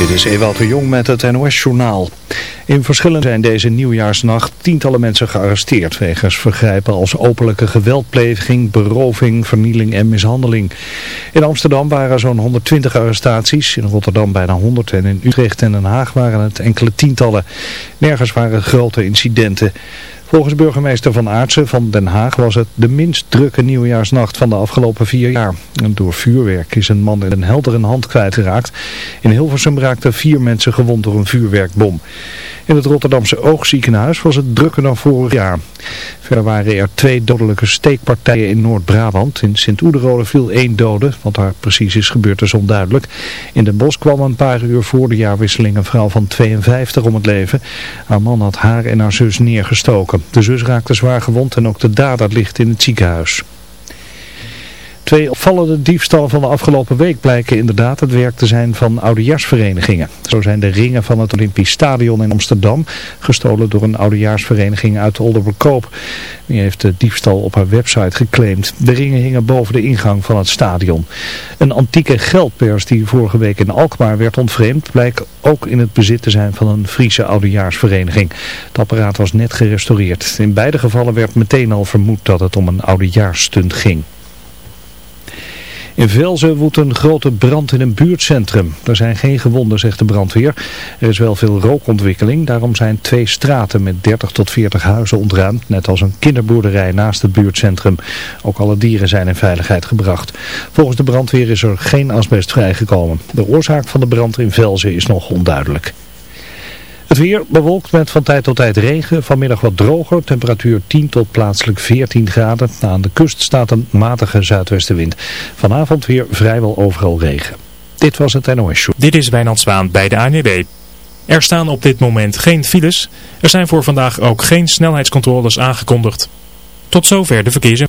Dit is Ewout de Jong met het NOS-journaal. In verschillen zijn deze nieuwjaarsnacht tientallen mensen gearresteerd wegens vergrijpen als openlijke geweldpleging, beroving, vernieling en mishandeling. In Amsterdam waren zo'n 120 arrestaties, in Rotterdam bijna 100 en in Utrecht en Den Haag waren het enkele tientallen. Nergens waren grote incidenten. Volgens burgemeester Van Aartsen van Den Haag was het de minst drukke nieuwjaarsnacht van de afgelopen vier jaar. door vuurwerk is een man in een heldere hand kwijtgeraakt. In Hilversum raakten vier mensen gewond door een vuurwerkbom. In het Rotterdamse Oogziekenhuis was het drukker dan vorig jaar. Verder waren er twee dodelijke steekpartijen in Noord-Brabant. In Sint-Oederode viel één dode, wat daar precies is gebeurd is onduidelijk. In Den Bosch kwam een paar uur voor de jaarwisseling een vrouw van 52 om het leven. Haar man had haar en haar zus neergestoken. De zus raakte zwaar gewond en ook de dader ligt in het ziekenhuis. Twee opvallende diefstallen van de afgelopen week blijken inderdaad het werk te zijn van oudejaarsverenigingen. Zo zijn de ringen van het Olympisch Stadion in Amsterdam gestolen door een oudejaarsvereniging uit Oldenburgkoop. Die heeft de diefstal op haar website geclaimd. De ringen hingen boven de ingang van het stadion. Een antieke geldpers die vorige week in Alkmaar werd ontvreemd blijkt ook in het bezit te zijn van een Friese oudejaarsvereniging. Het apparaat was net gerestaureerd. In beide gevallen werd meteen al vermoed dat het om een oudejaarsstunt ging. In Velzen woedt een grote brand in een buurtcentrum. Er zijn geen gewonden, zegt de brandweer. Er is wel veel rookontwikkeling, daarom zijn twee straten met 30 tot 40 huizen ontruimd, net als een kinderboerderij naast het buurtcentrum. Ook alle dieren zijn in veiligheid gebracht. Volgens de brandweer is er geen asbest vrijgekomen. De oorzaak van de brand in Velzen is nog onduidelijk. Het weer bewolkt met van tijd tot tijd regen, vanmiddag wat droger, temperatuur 10 tot plaatselijk 14 graden. Aan de kust staat een matige zuidwestenwind. Vanavond weer vrijwel overal regen. Dit was het NOS Show. Dit is Wijnand Zwaan bij de ANWB. Er staan op dit moment geen files. Er zijn voor vandaag ook geen snelheidscontroles aangekondigd. Tot zover de verkeersen.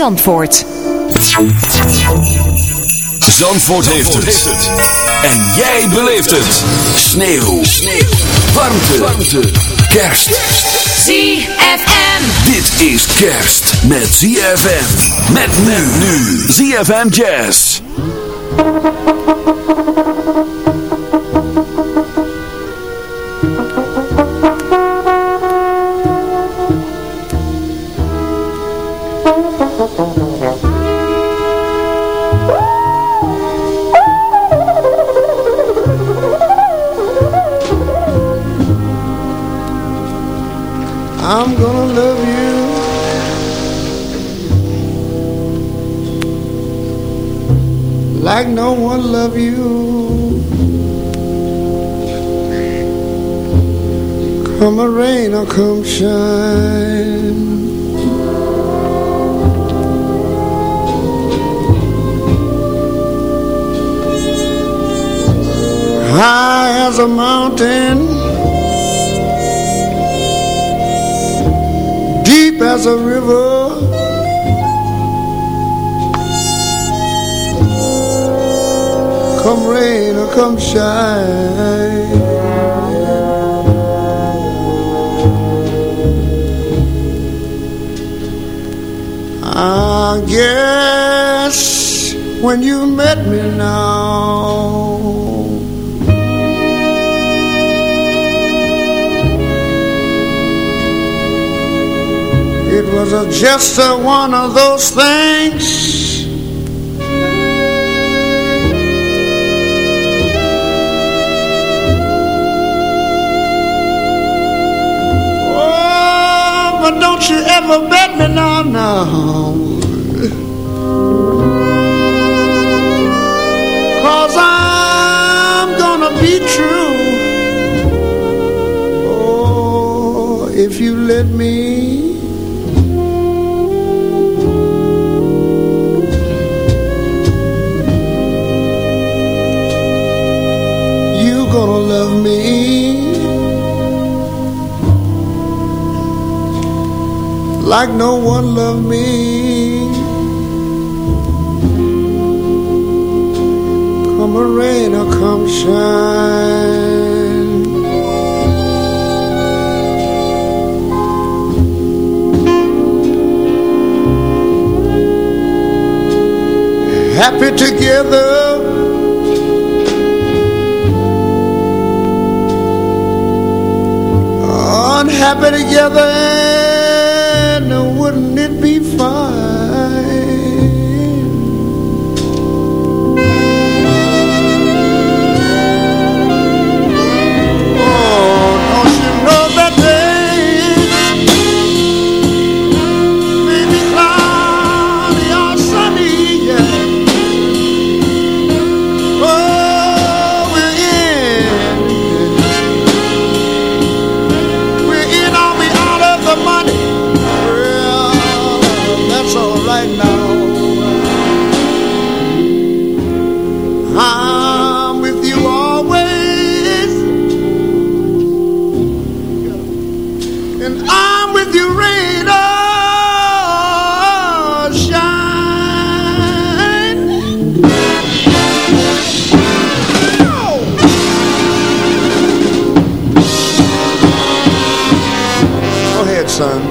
Zandvoort. Zandvoort heeft het. En jij beleeft het. Sneeuw. Sneeuw. Warmte. Warmte. Kerst. ZFM. Dit is kerst met ZFM. Met nu nu. ZFM Jazz. Love you. Come a rain or come shine. High as a mountain deep as a river. come rain or come shine. I guess when you met me now, it was a, just a, one of those things. Don't you ever bet me now, now. Cause I'm gonna be true. Oh, if you let me. Like no one loved me. Come rain or come shine. Happy together. Unhappy together, far. Son.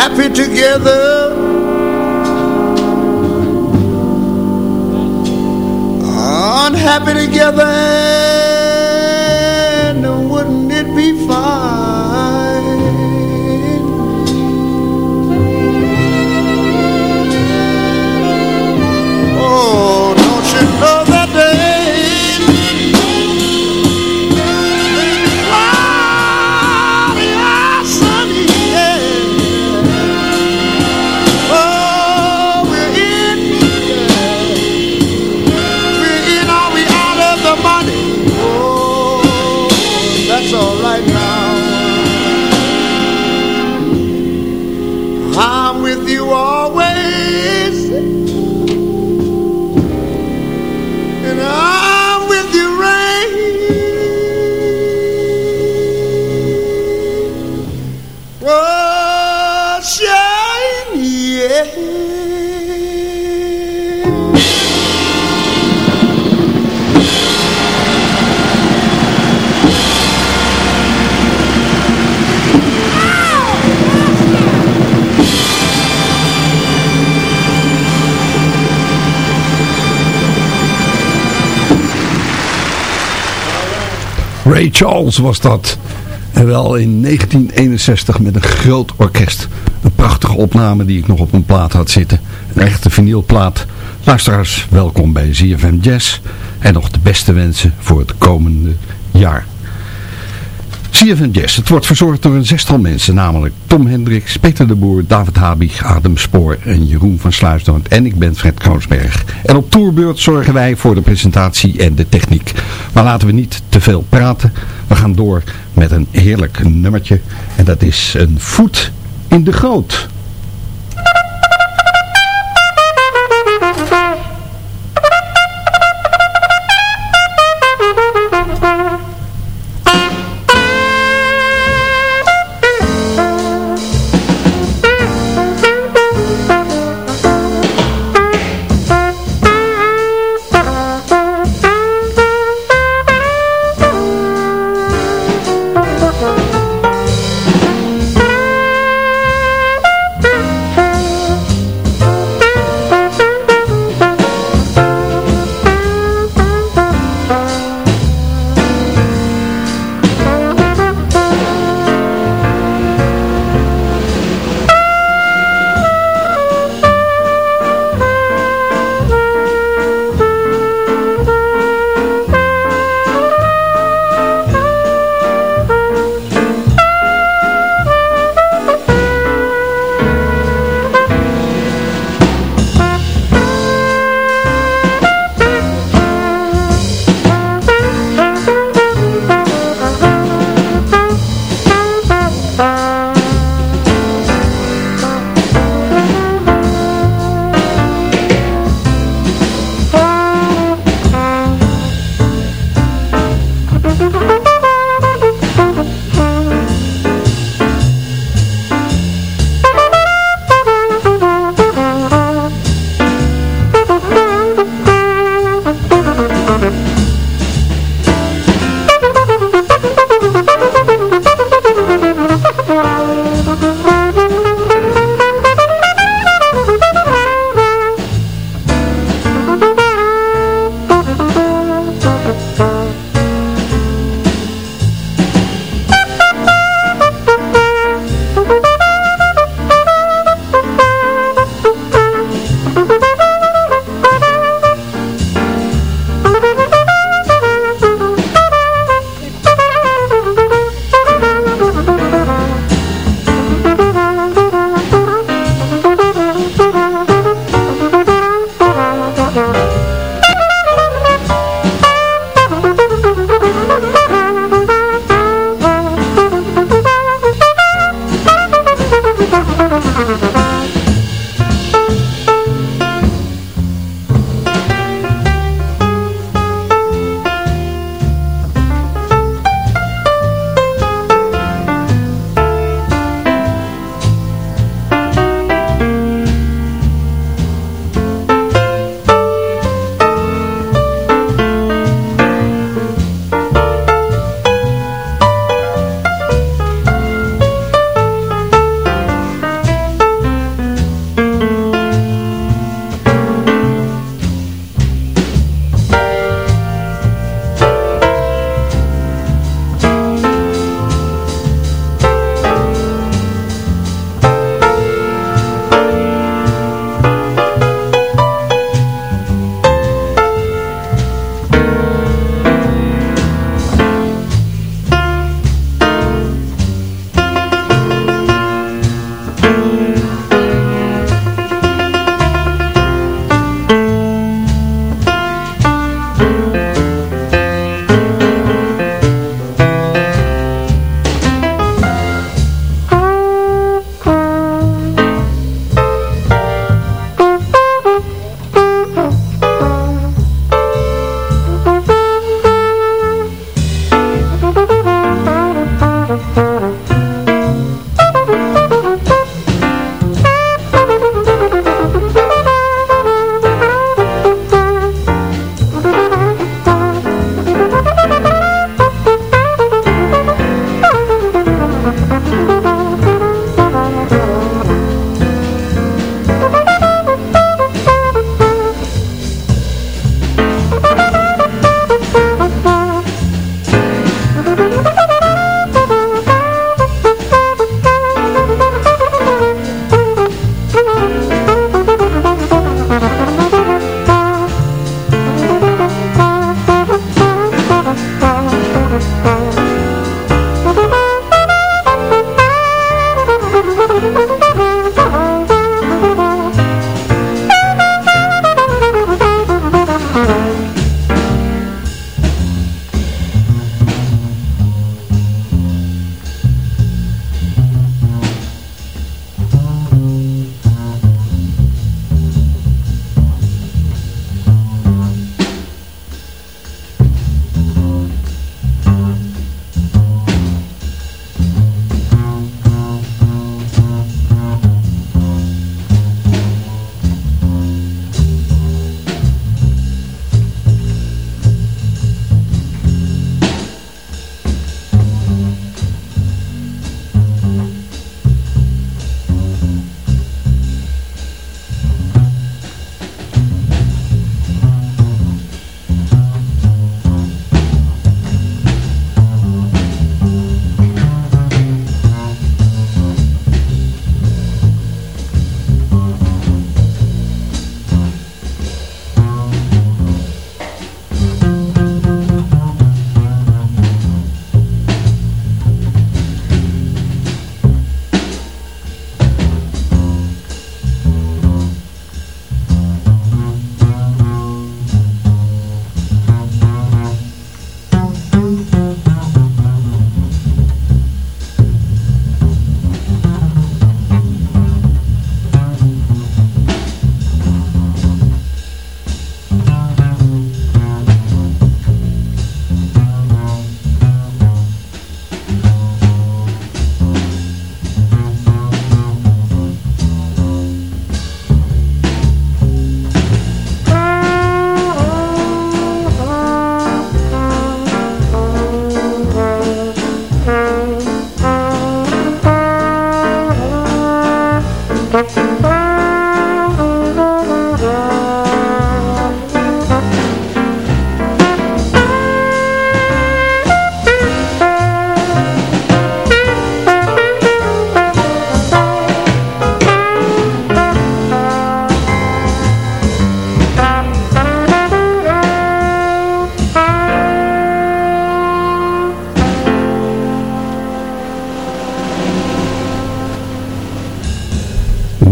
Happy together. unhappy together, Charles was dat. En wel in 1961 met een groot orkest. Een prachtige opname die ik nog op een plaat had zitten. Een echte vinylplaat. Luisteraars, welkom bij ZFM Jazz. En nog de beste wensen voor het komende jaar. CFM Jazz. Het wordt verzorgd door een zestal mensen, namelijk Tom Hendricks, Peter de Boer, David Habig, Adem Spoor en Jeroen van Sluisdorp. En ik ben Fred Kroonsberg. En op tourbeurt zorgen wij voor de presentatie en de techniek. Maar laten we niet te veel praten. We gaan door met een heerlijk nummertje. En dat is een voet in de goot.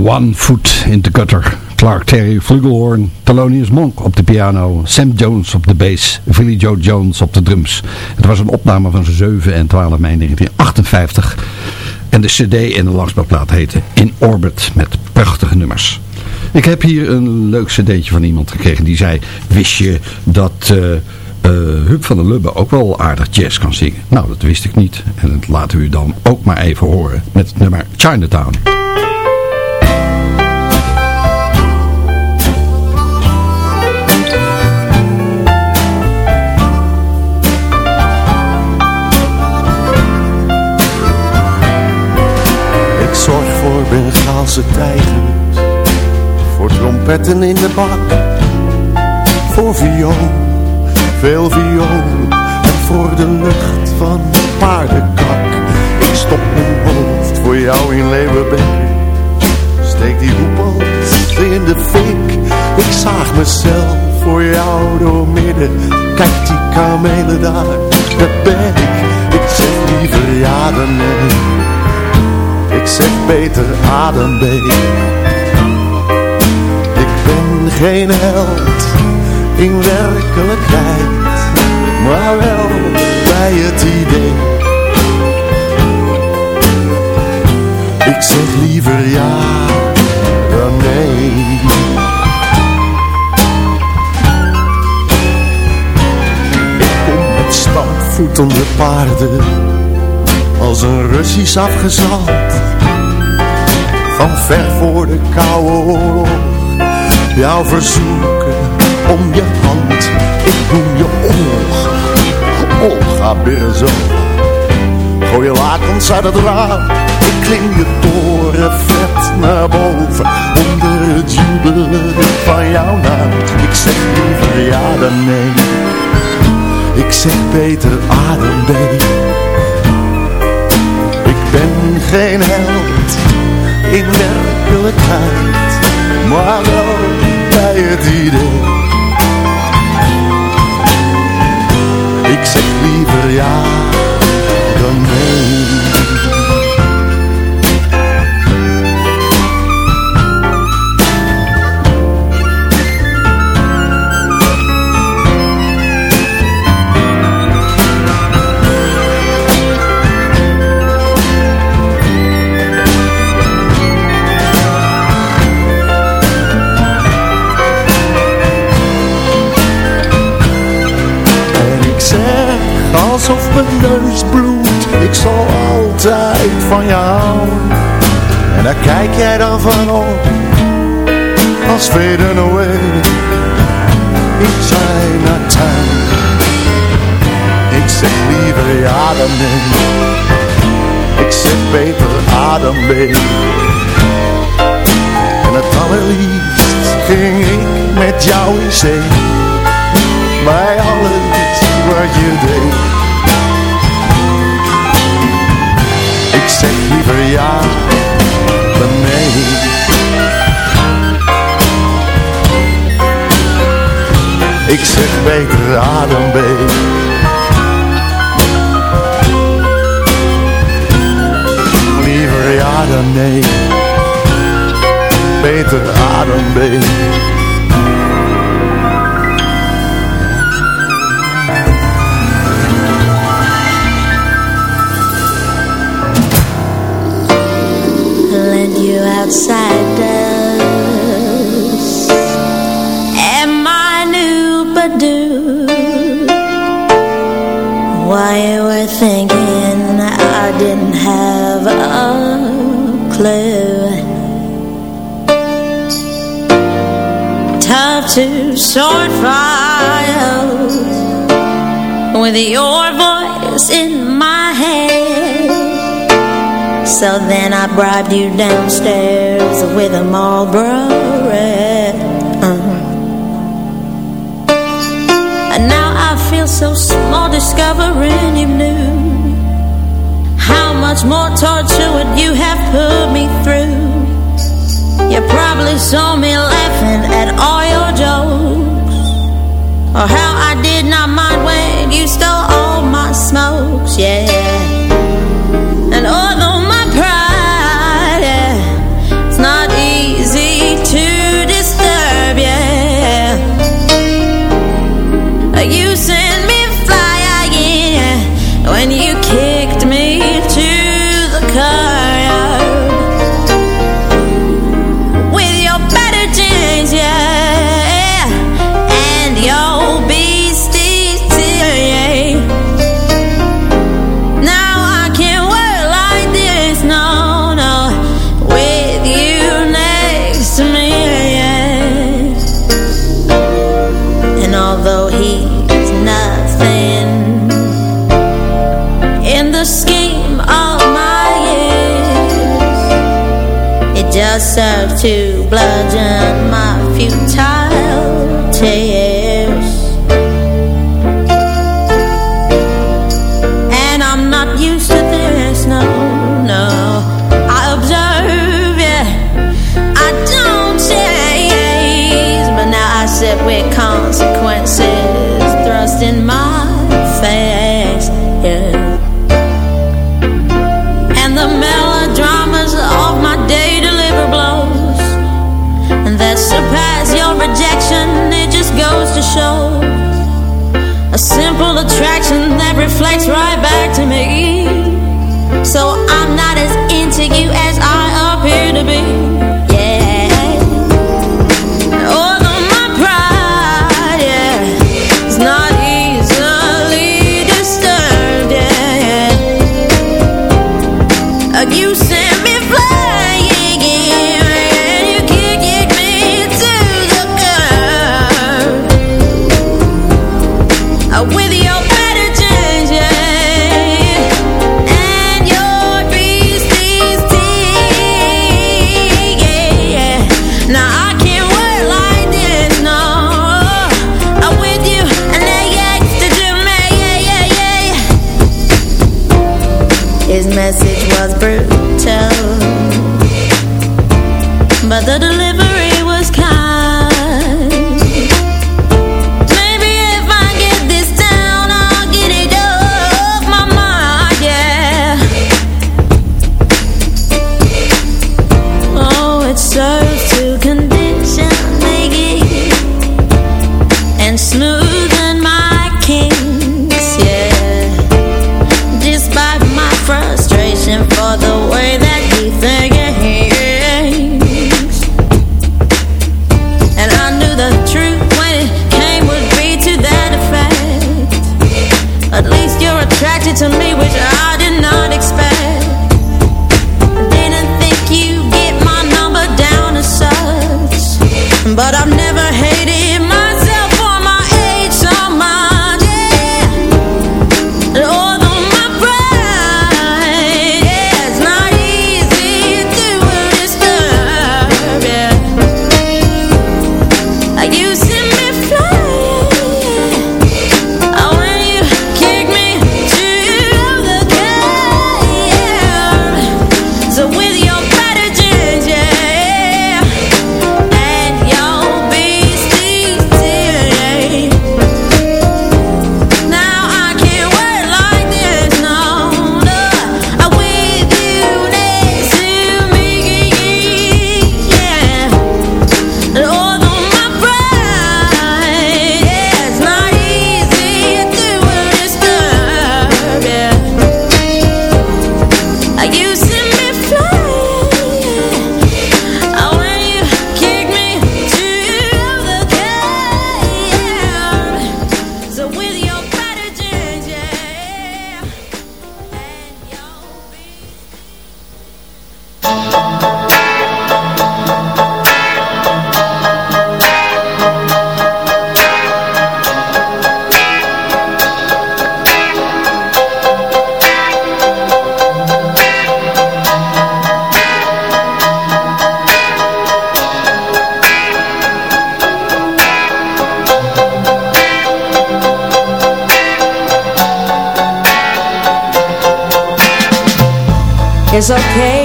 One Foot in the Gutter. Clark Terry flugelhorn, Thelonious Monk op de piano, Sam Jones op de bass, Philly Joe Jones op de drums. Het was een opname van 7 en 12 mei 1958. En de cd en de langspeelplaat heette In Orbit met prachtige nummers. Ik heb hier een leuk cd'tje van iemand gekregen die zei, wist je dat... uh, van der Lubbe ook wel aardig jazz kan zingen. Nou, dat wist ik niet. En dat laten we u dan ook maar even horen met het nummer Chinatown. Bengaalse tijgers. Voor trompetten in de bak. Voor viool, veel viool. En voor de lucht van paardenkak. Ik stop mijn hoofd voor jou in Leeuwenbeek. Steek die hoepels in de fik. Ik zaag mezelf voor jou door midden. Kijk die kamelen daar, dat ben ik. Ik zeg liever ja dan nee zeg beter adembeek. Ik ben geen held in werkelijkheid, maar wel bij het idee. Ik zeg liever ja dan nee. Ik kom met stampvoetende paarden als een Russisch afgezald. Van ver voor de koude oorlog, jou verzoeken om je hand. Ik noem je Olga, Olga Birzo. Gooi je lakens uit het raam, ik klim je toren vet naar boven. Onder het jubelen van jouw naam, ik zeg liever ja dan nee. Ik zeg beter adem, ben geen held in werkelijkheid, maar wel bij het idee. Ik zeg liever ja van houden En daar kijk jij dan van op Als fade away In Chinatown Ik zeg liever ja dan nee Ik zeg beter adem En het allerliefst ging ik met jou in zee. Bij alles wat je deed liever ja dan nee. Ik zeg beter adem B. Liever ja dan nee. Beter B. to sort files With your voice in my head. so then I bribed you downstairs with a Marlboro red uh-huh. And now I feel so small discovering you knew How much more torture would you have put me through You probably saw me laughing at all your jokes. Or how I did not mind when you stole all my smokes, yeah bludgeon my futile tale. lights is okay.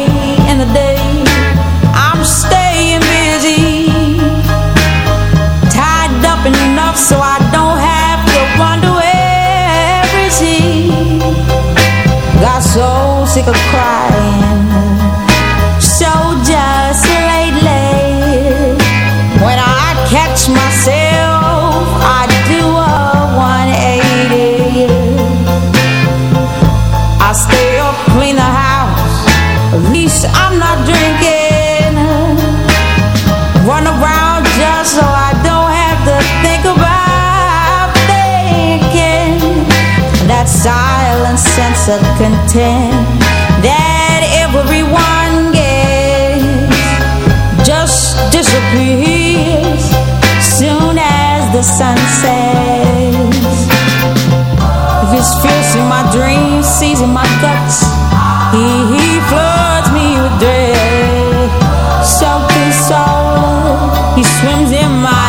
sunset sun sets This fierce in my dreams, sees in my guts He, he floods me with dread. Soaked and soul, he swims in my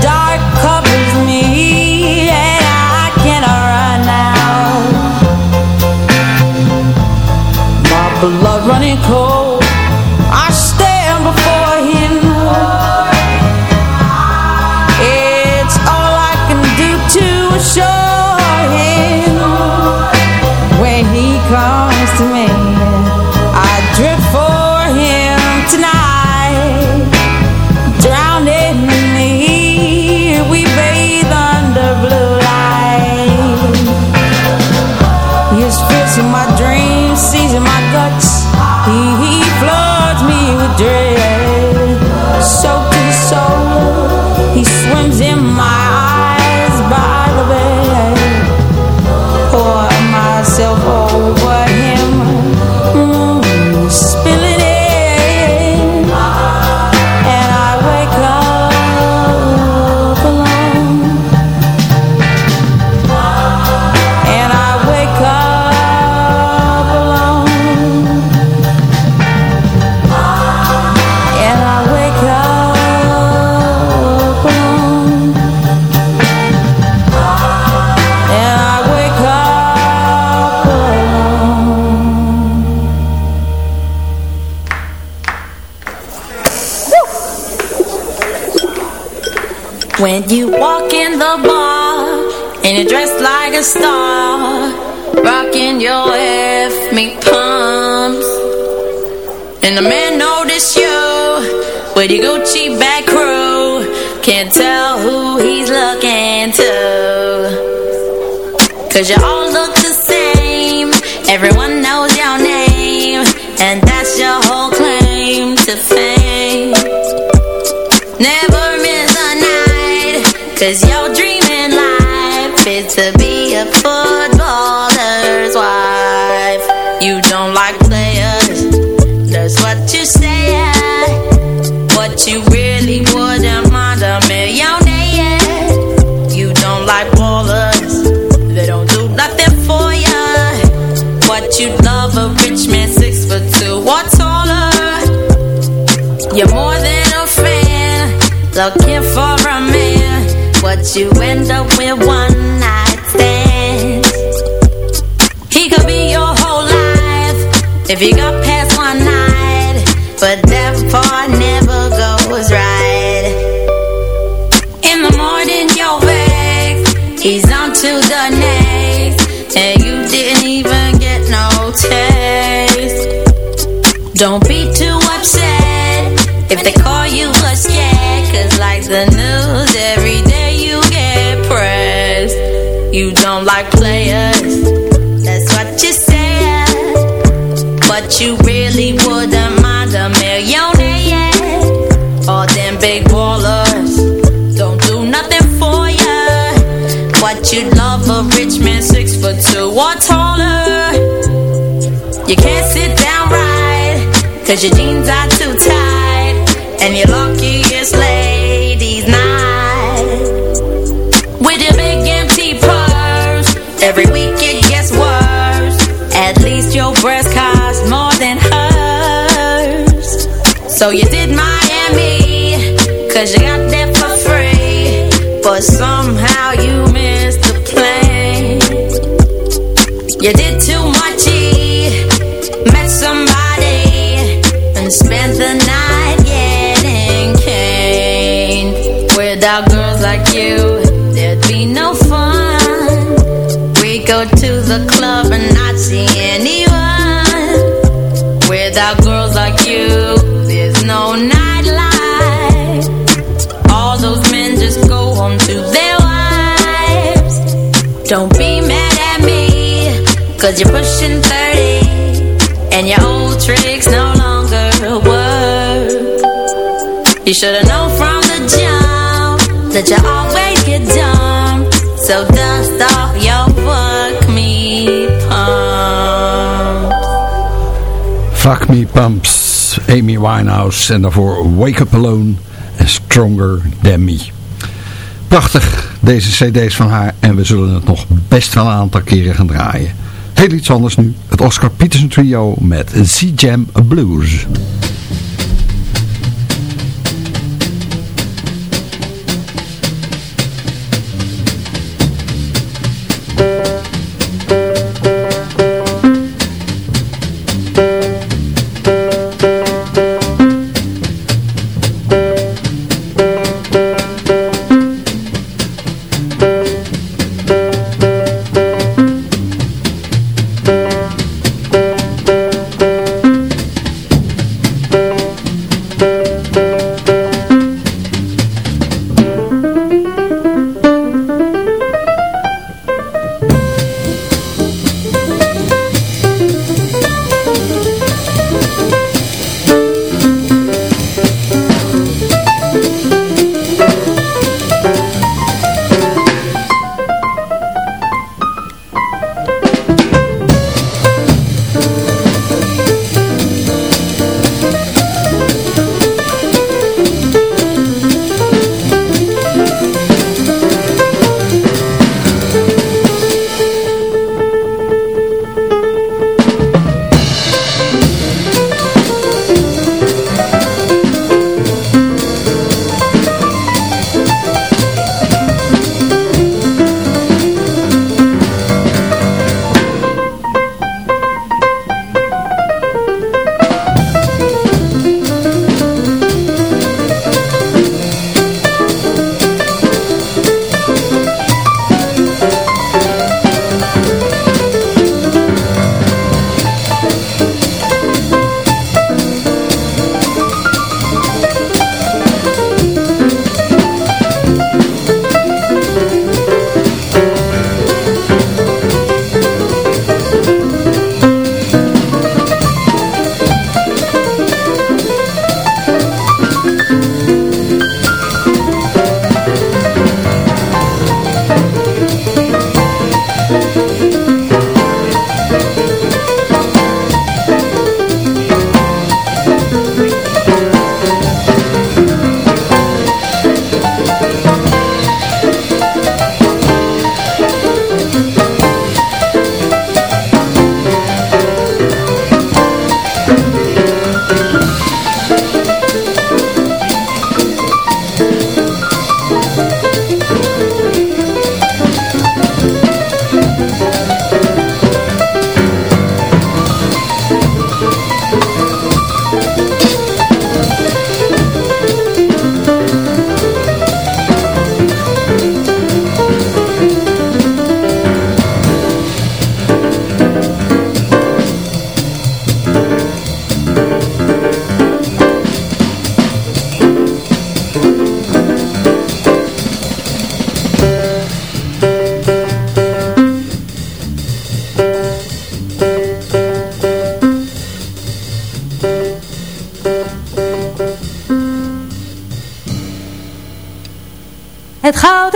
dark Me pumps, and the man notice you with your Gucci back crew, can't tell who he's looking to. Cause you all look the same, everyone knows your name, and that's your whole claim to fame. Never miss a night Cause your looking for a man. What you end up with one night stand. He could be your whole life if you got past one night, but that part never goes right. In the morning you're vexed, he's on to the next, and you didn't even get no taste. Don't be don't like players. That's what you said. But you really wouldn't mind a millionaire. All them big ballers Don't do nothing for ya. What you love a rich man six foot two or taller. You can't sit down right Cause your jeans are too tight. And your luckiest ladies So you did Miami Cause you got that for free. But somehow you missed the plane. You did too much E Met somebody And spent the night getting caned Without girls like you There'd be no fun. We go to the club and not see Don't be mad at me Cause you're pushing 30 And your old tricks no longer work You should've known from the jump That you always get dumped So dust off your fuck me pump Fuck Me Pumps, Amy Winehouse en daarvoor Wake Up Alone en Stronger Than Me. Prachtig, deze cd's van haar en we zullen het nog best wel een aantal keren gaan draaien. Heel iets anders nu, het Oscar Peterson Trio met Z-Jam Blues.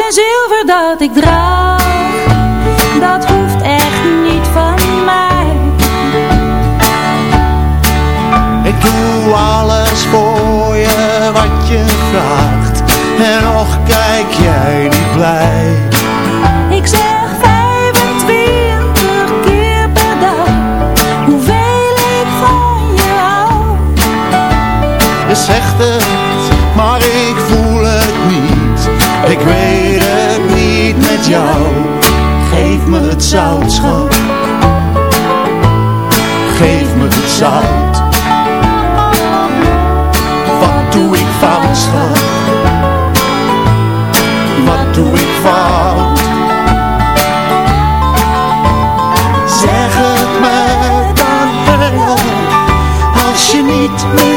En zilver dat ik draag, dat hoeft echt niet van mij. Ik doe alles voor je wat je vraagt. En nog kijk jij niet blij. Geef me het zout, schat. Geef me het zout. Wat doe ik fout, schat? Wat doe ik fout? Zeg het me dan wel. Als je niet meer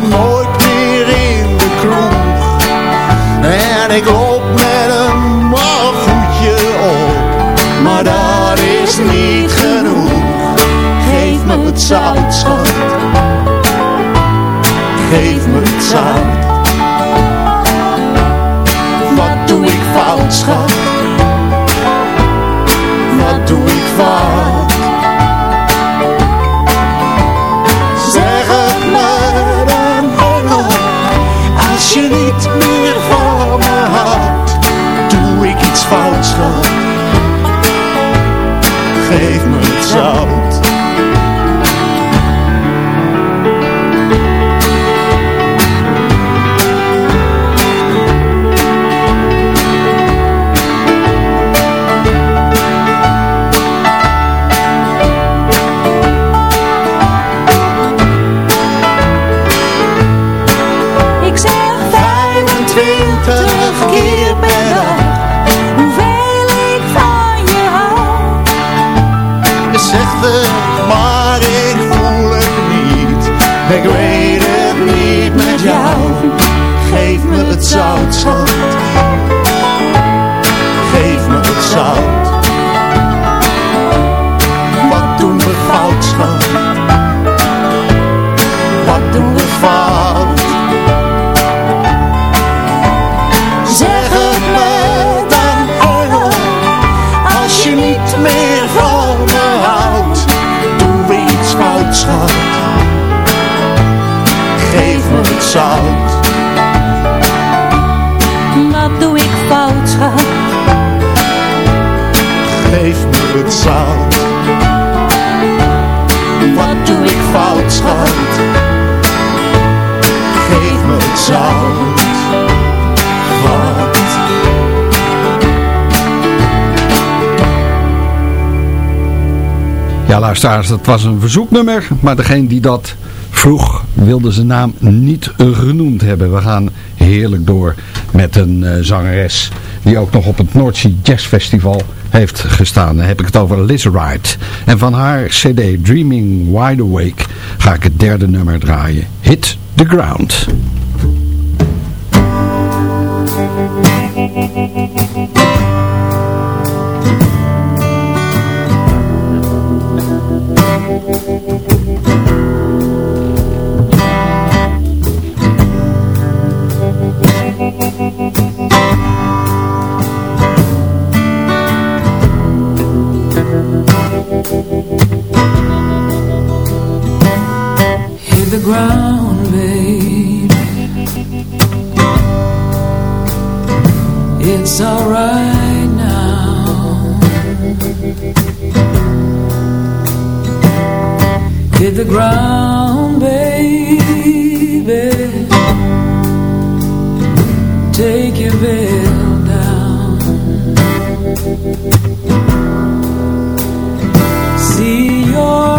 kom nooit meer in de kroeg. En ik loop met een maffeltje op. Maar dat is niet genoeg. Geef me het zout, schat. Geef me het zout. Maar ik voel het niet. Ik weet het niet met jou. Geef me het zout, schat. Geef me het zout. Wat doe ik fout, schat? Geef me het zout. Wat doe ik fout, schat? Geef me het zout. Wat? Ja, luisteraars, dat was een verzoeknummer. Maar degene die dat vroeg, wilde zijn naam niet genoemd hebben. We gaan heerlijk door met een eh, zangeres die ook nog op het Noordzee Jazz Festival heeft gestaan. Dan heb ik het over Liz Wright. En van haar cd Dreaming Wide Awake ga ik het derde nummer draaien. Hit the Ground. The ground, baby. Take your veil down. See your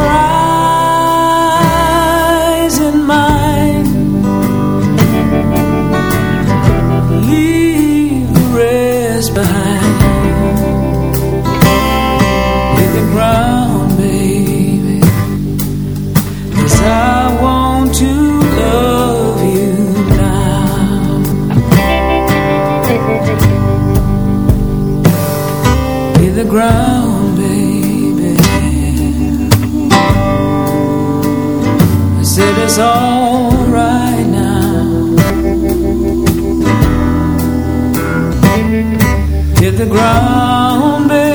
ground, baby. I said it's all right now. Hit the ground, baby.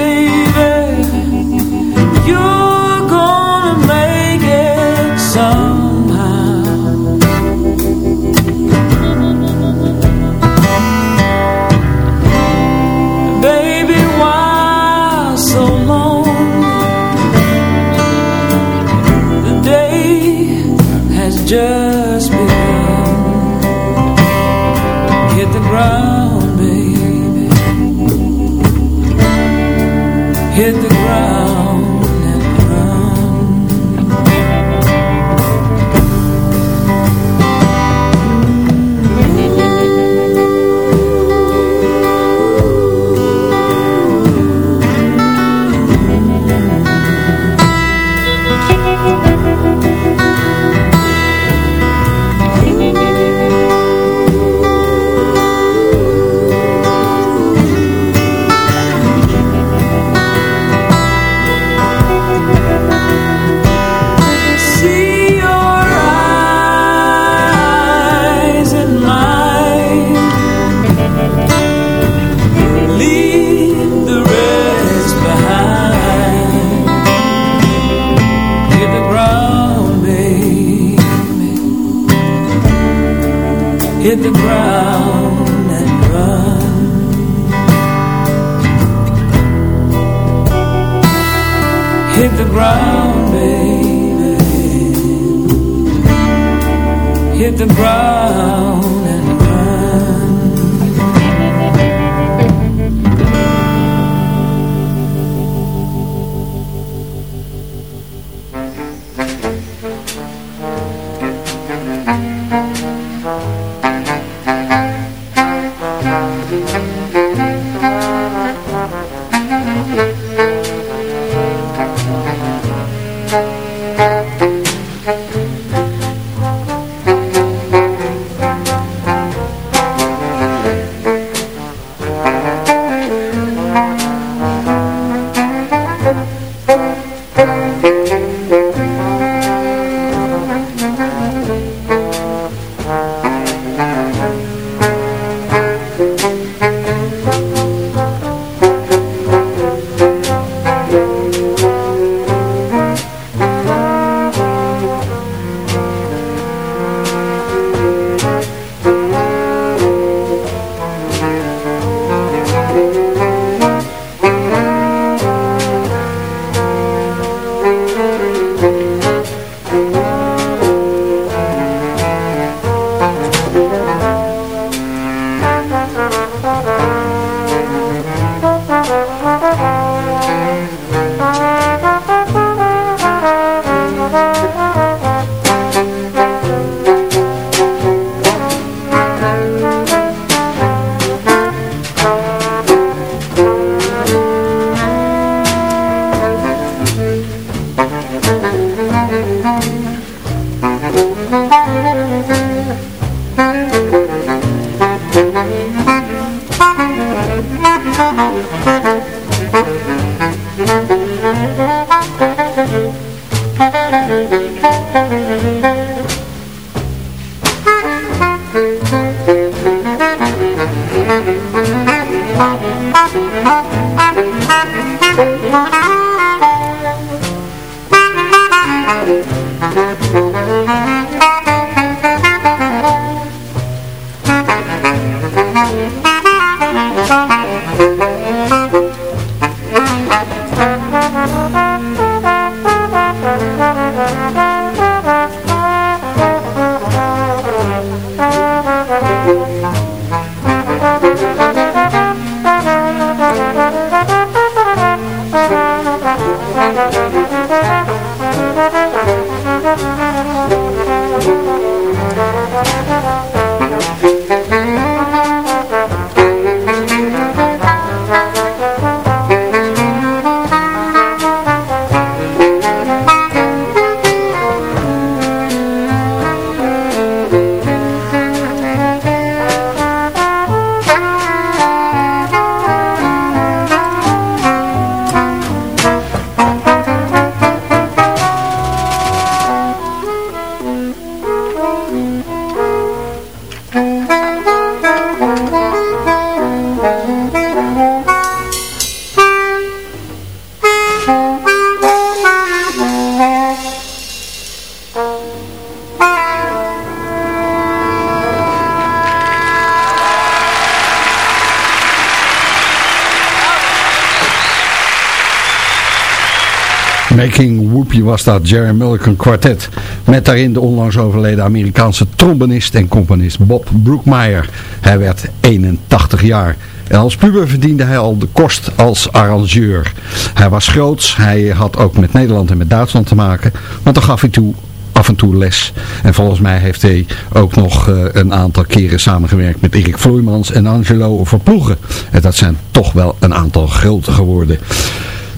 Making Whoopie was dat, Jerry Mulligan Quartet. Met daarin de onlangs overleden Amerikaanse trombonist en componist Bob Brookmeyer. Hij werd 81 jaar. En als puber verdiende hij al de kost als arrangeur. Hij was groots, hij had ook met Nederland en met Duitsland te maken. Maar dan gaf hij toe af en toe les. En volgens mij heeft hij ook nog uh, een aantal keren samengewerkt met Erik Vloeimans en Angelo Verploegen. En dat zijn toch wel een aantal grote geworden.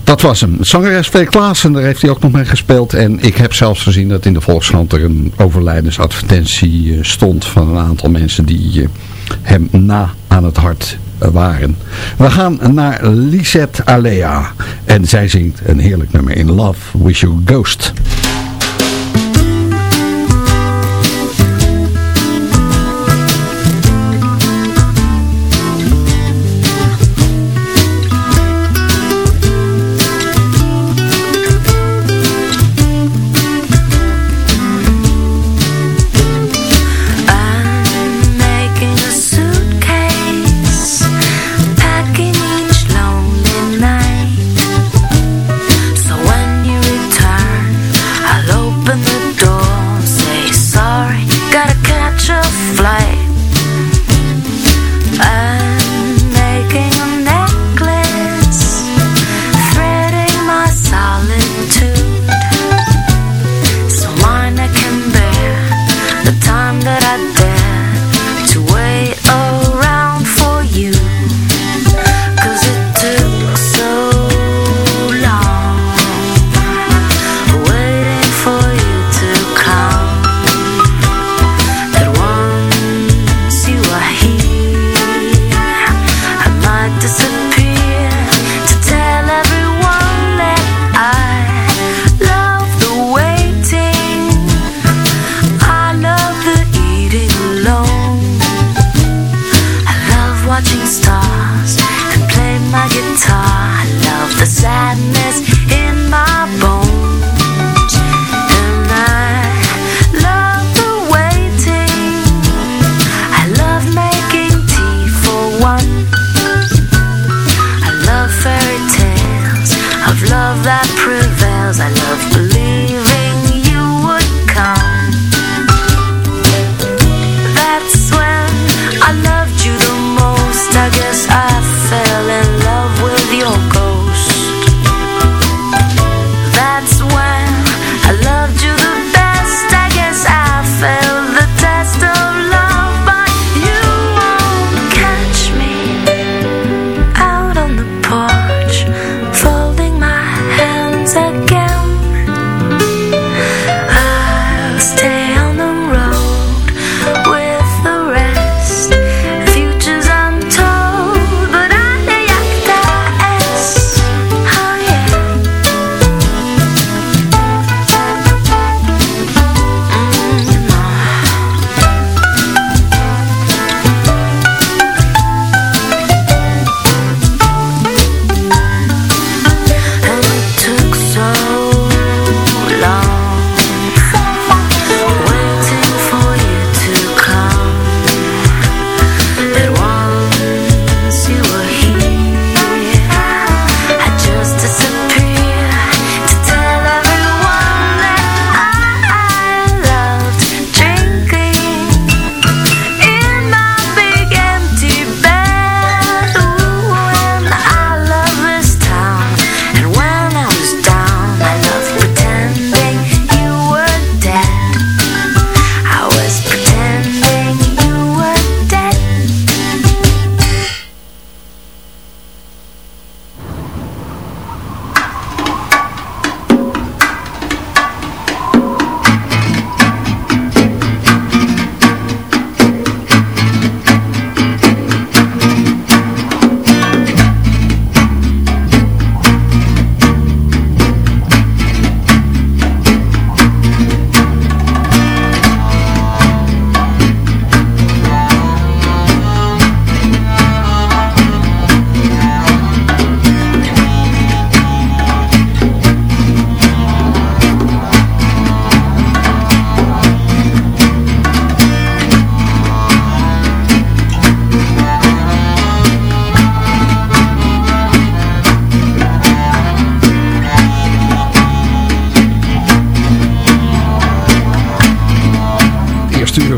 Dat was hem. Zangeres V. Klaassen, daar heeft hij ook nog mee gespeeld. En ik heb zelfs gezien dat in de Volkskrant er een overlijdensadvertentie uh, stond van een aantal mensen die uh, hem na aan het hart waren. We gaan naar Lisette Alea. En zij zingt een heerlijk nummer in Love With Your Ghost.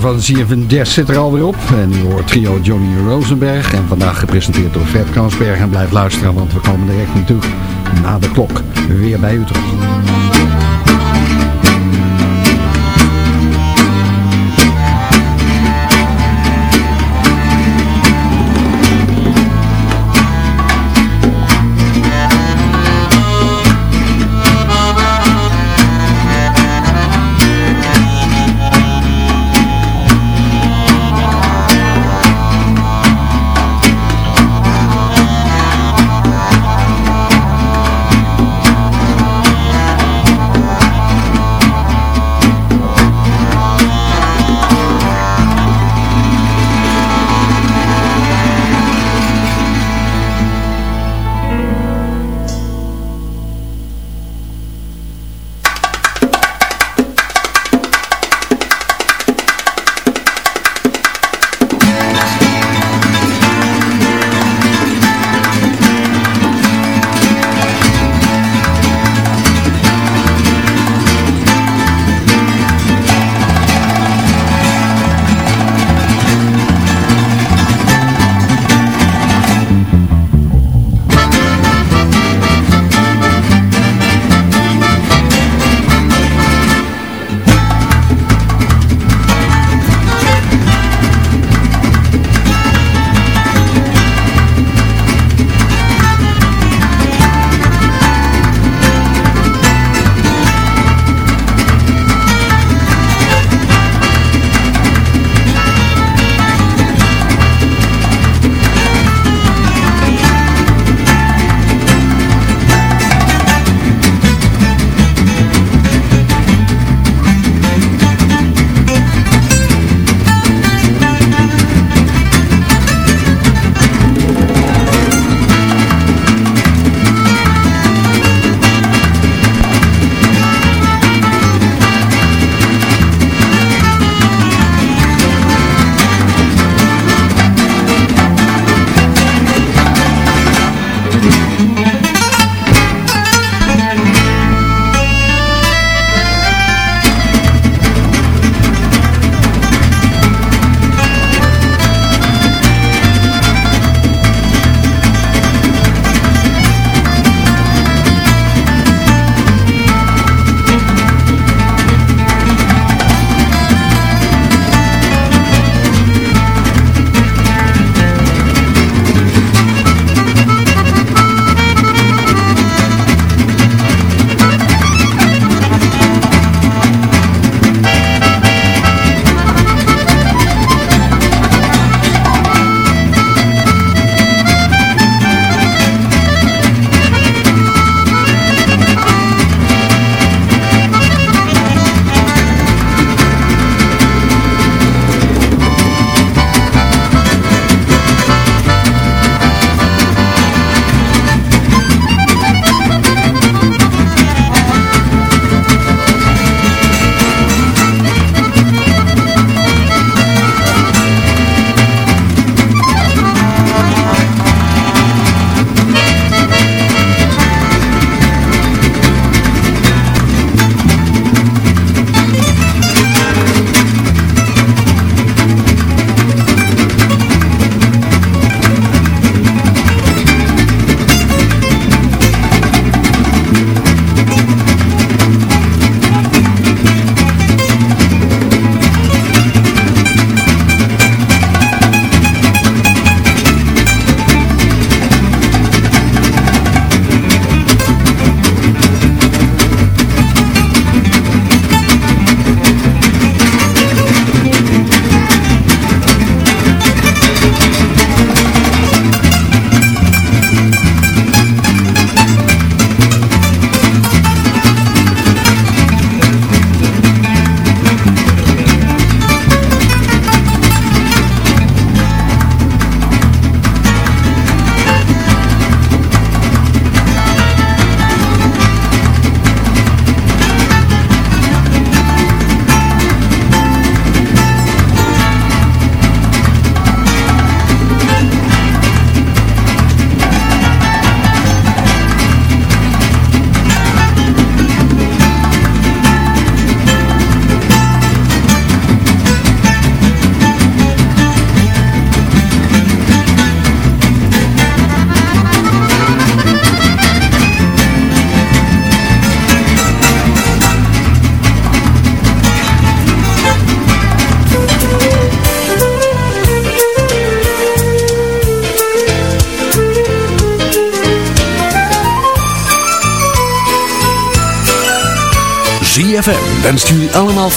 Van CFN Jazz zit er alweer op. En u hoort trio Johnny Rosenberg. En vandaag gepresenteerd door Fred Kansberg. En blijf luisteren, want we komen direct natuurlijk na de klok weer bij u terug.